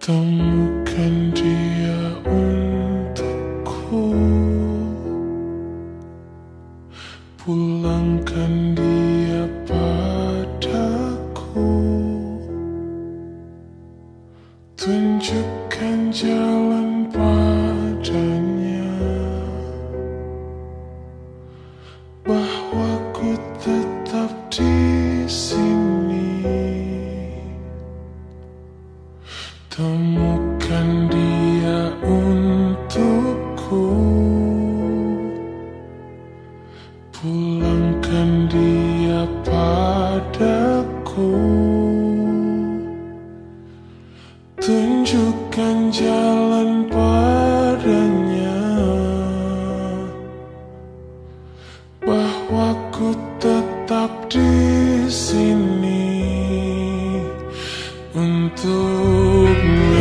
Temukan dia untukku. Pulangkan dia padaku. Tunjukkan jalan padanya. Bahwa Temukan dia untukku. Pulangkan dia padaku. Tunjukkan jalan padanya. Bahwa ku tetap di sini. Untuknya